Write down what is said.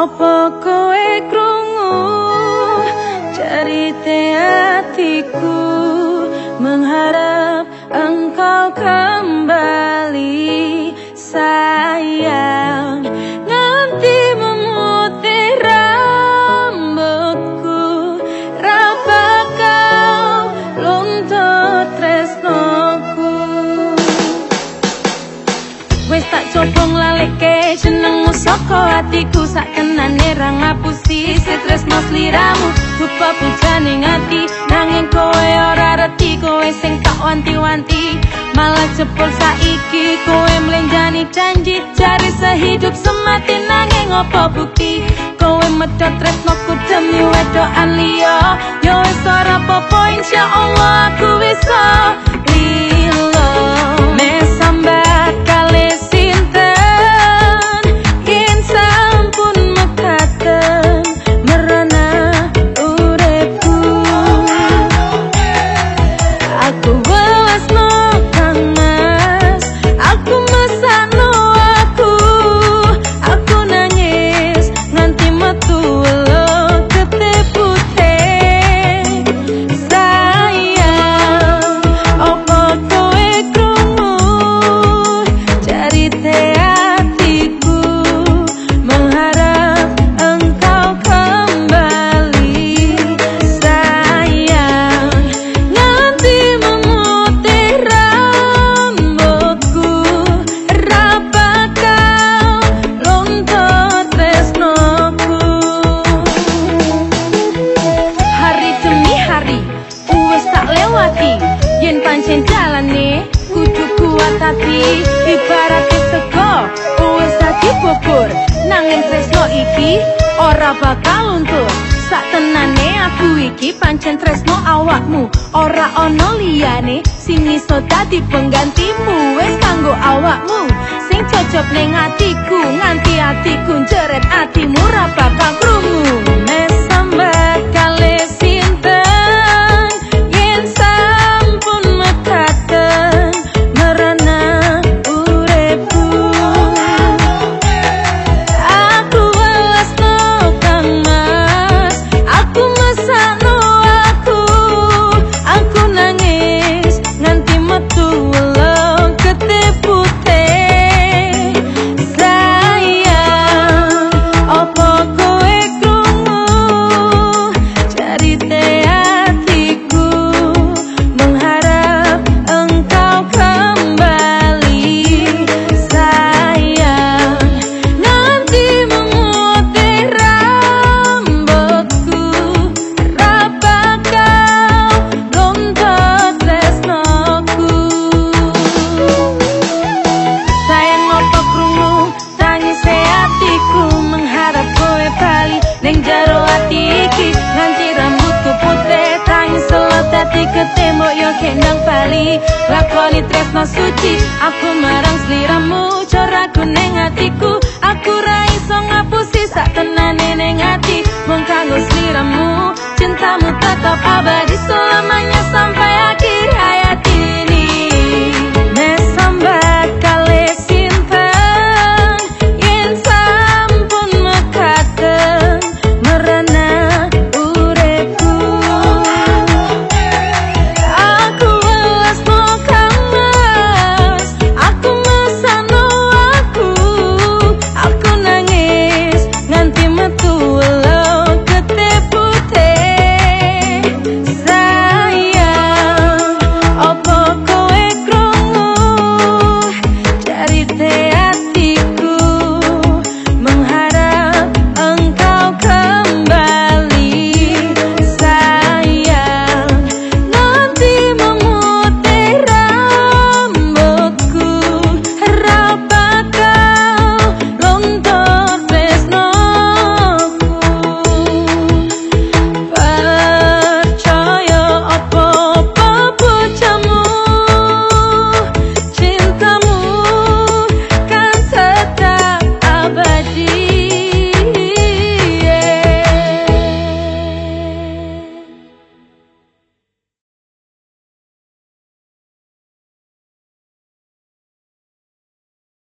Apa kowe krungu? Cerite hatiku mengharap engkau kembali. Sayang nanti memutih rambutku. Raba kau luntut tresnoku? Wes tak copong lalek atiku sak tenane ra ngapusi tresno sliramu rupa pujane ngati. Nanging kowe ora reti kowe sing tak wanti-wanti. Malah cepol saiki kowe mlenjani janji. Cari sehidup semati nanging opo bukti? Kowe medhot tresno ku demi wedokan liya. Yo wis ora popo insyaallah aku wis pancen jalane kudu kuat hati. Ibarat sego wis dadi bubur. Nanging tresno iki ora bakal luntur. Sak tenane aku iki pancen tresno awakmu. Ora ana liyane sing iso dadi penggantimu. Wis kanggo awakmu sing cocok ning atiku. Nganti atiku jeret atimu ra bakal krungu kendang bali lakoni tresno suci. Aku marang sliramu cara kuning atiku. Aku ra iso ngapusi sak tenane ning ati. Mung kanggo sliramu cintamu tetap abadi selamanya sama